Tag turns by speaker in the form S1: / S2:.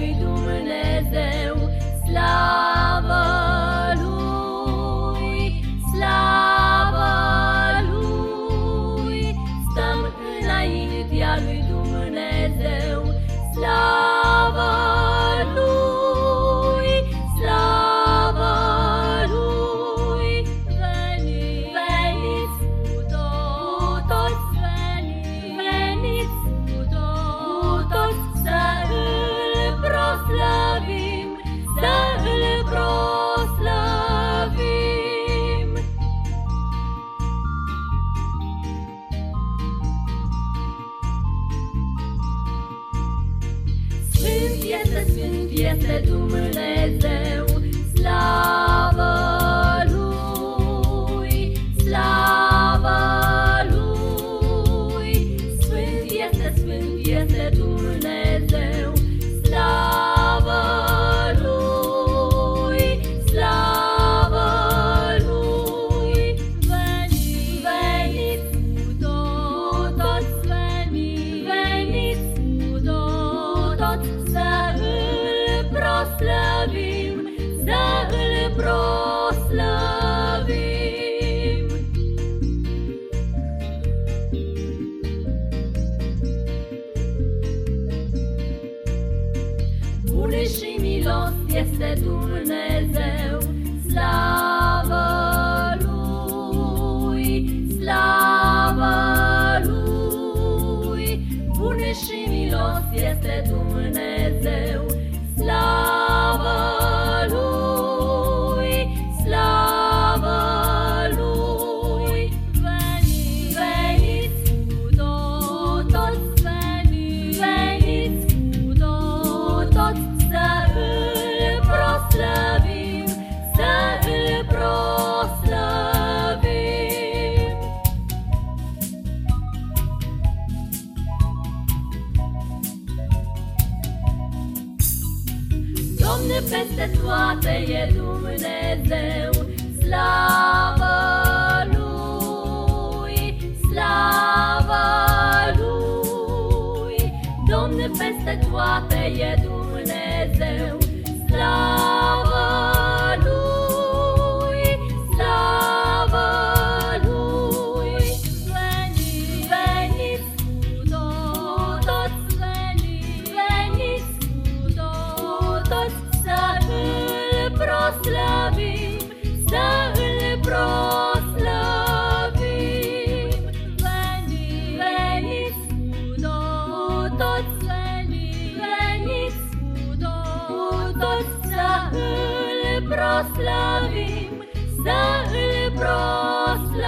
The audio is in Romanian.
S1: lui Dumnezeu, slavă lui, slavă lui, stăm înaintea lui Dumnezeu. Este Dumnezeu, slavă Lui, slavă Lui, Sfânt este, Sfânt este Dumnezeu, Bun și milos este Dumnezeu, slavă Lui, slavă Lui. Bun și milos este Dumnezeu, Domne peste toate e Dumnezeu, slavă Lui, slavă Lui. Domne peste toate e Dumnezeu, slavă îl proslăvim, să îl proslăvim.